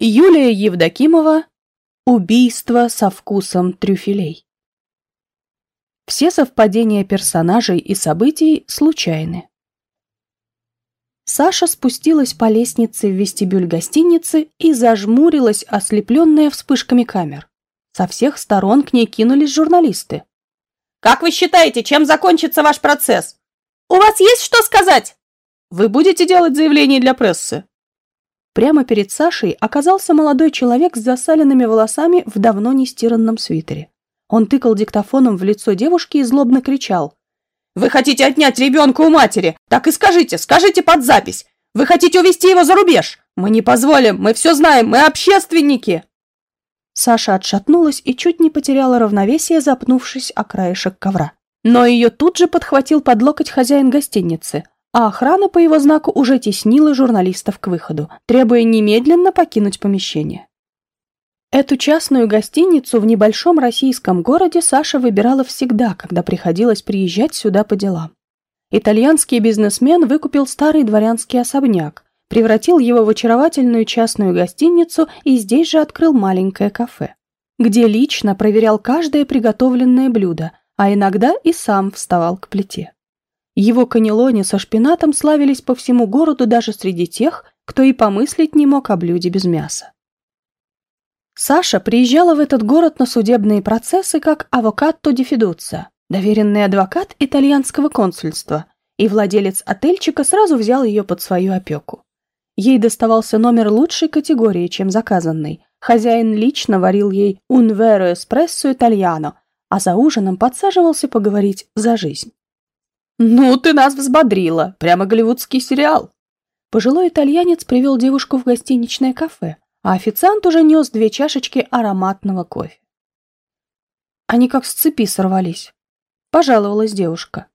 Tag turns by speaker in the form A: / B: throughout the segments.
A: Юлия Евдокимова «Убийство со вкусом трюфелей». Все совпадения персонажей и событий случайны. Саша спустилась по лестнице в вестибюль гостиницы и зажмурилась, ослепленная вспышками камер. Со всех сторон к ней кинулись журналисты.
B: «Как вы считаете, чем закончится ваш процесс? У вас есть что сказать?»
A: «Вы будете делать заявление для прессы?» Прямо перед Сашей оказался молодой человек с засаленными волосами в давно нестиранном свитере. Он тыкал диктофоном в лицо девушки и злобно кричал.
B: «Вы хотите отнять ребенка у матери? Так и скажите, скажите под запись. Вы хотите увезти его за рубеж? Мы не позволим, мы все знаем, мы общественники!»
A: Саша отшатнулась и чуть не потеряла равновесие, запнувшись о краешек ковра. Но ее тут же подхватил под локоть хозяин гостиницы – а охрана по его знаку уже теснила журналистов к выходу, требуя немедленно покинуть помещение. Эту частную гостиницу в небольшом российском городе Саша выбирала всегда, когда приходилось приезжать сюда по делам. Итальянский бизнесмен выкупил старый дворянский особняк, превратил его в очаровательную частную гостиницу и здесь же открыл маленькое кафе, где лично проверял каждое приготовленное блюдо, а иногда и сам вставал к плите. Его канелони со шпинатом славились по всему городу даже среди тех, кто и помыслить не мог о блюде без мяса. Саша приезжала в этот город на судебные процессы как авокатто ди фидуция, доверенный адвокат итальянского консульства, и владелец отельчика сразу взял ее под свою опеку. Ей доставался номер лучшей категории, чем заказанный. Хозяин лично варил ей «un vero espresso italiano», а за ужином подсаживался поговорить за жизнь.
B: «Ну, ты нас взбодрила. Прямо голливудский сериал».
A: Пожилой итальянец привел девушку в гостиничное кафе, а официант уже нес две чашечки ароматного кофе. Они как с цепи сорвались. Пожаловалась девушка.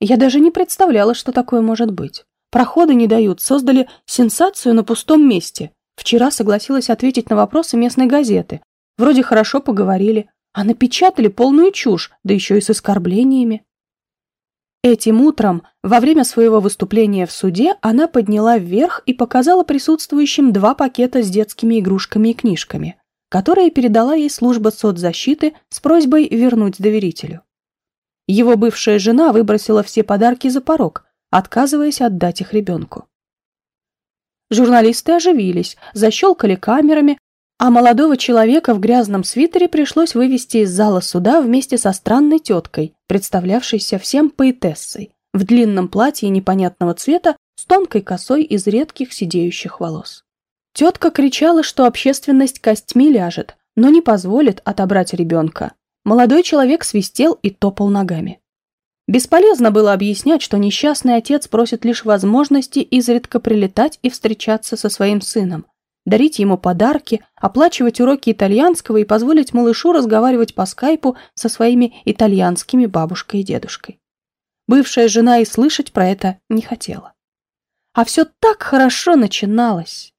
A: Я даже не представляла, что такое может быть. Проходы не дают, создали сенсацию на пустом месте. Вчера согласилась ответить на вопросы местной газеты. Вроде хорошо поговорили, а напечатали полную чушь, да еще и с оскорблениями. Этим утром, во время своего выступления в суде, она подняла вверх и показала присутствующим два пакета с детскими игрушками и книжками, которые передала ей служба соцзащиты с просьбой вернуть доверителю. Его бывшая жена выбросила все подарки за порог, отказываясь отдать их ребенку. Журналисты оживились, защелкали камерами, а молодого человека в грязном свитере пришлось вывести из зала суда вместе со странной теткой, представлявшейся всем поэтессой, в длинном платье непонятного цвета с тонкой косой из редких сидеющих волос. Тетка кричала, что общественность костьми ляжет, но не позволит отобрать ребенка. Молодой человек свистел и топал ногами. Бесполезно было объяснять, что несчастный отец просит лишь возможности изредка прилетать и встречаться со своим сыном, дарить ему подарки, оплачивать уроки итальянского и позволить малышу разговаривать по скайпу со своими итальянскими бабушкой и дедушкой. Бывшая жена и слышать про это не хотела. А все так хорошо начиналось.